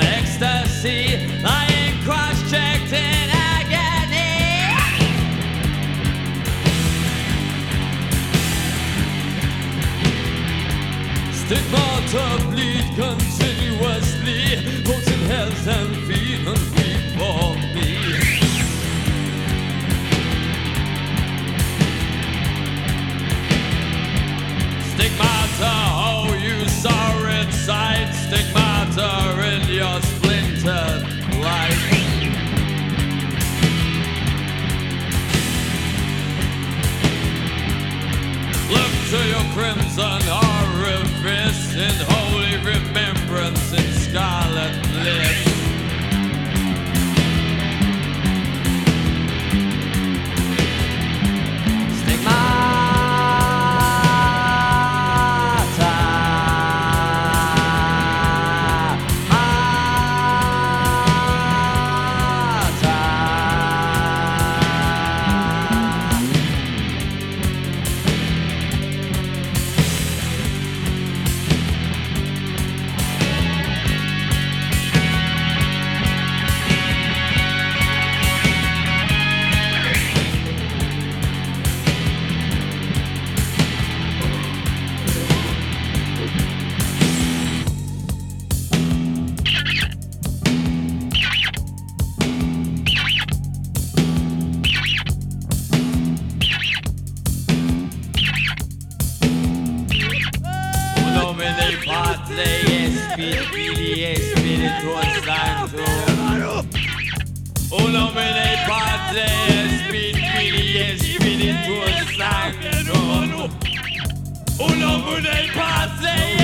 ecstasy, lying cross-checked in agony. Bleed continuously, in health and feet and for me. To your crimson orifice in holy remembrance in scarlet Nomine Patri et Filii et Spiritus Sanctus. O nomine Patri et Filii et Spiritus Sanctus. O nomine Patri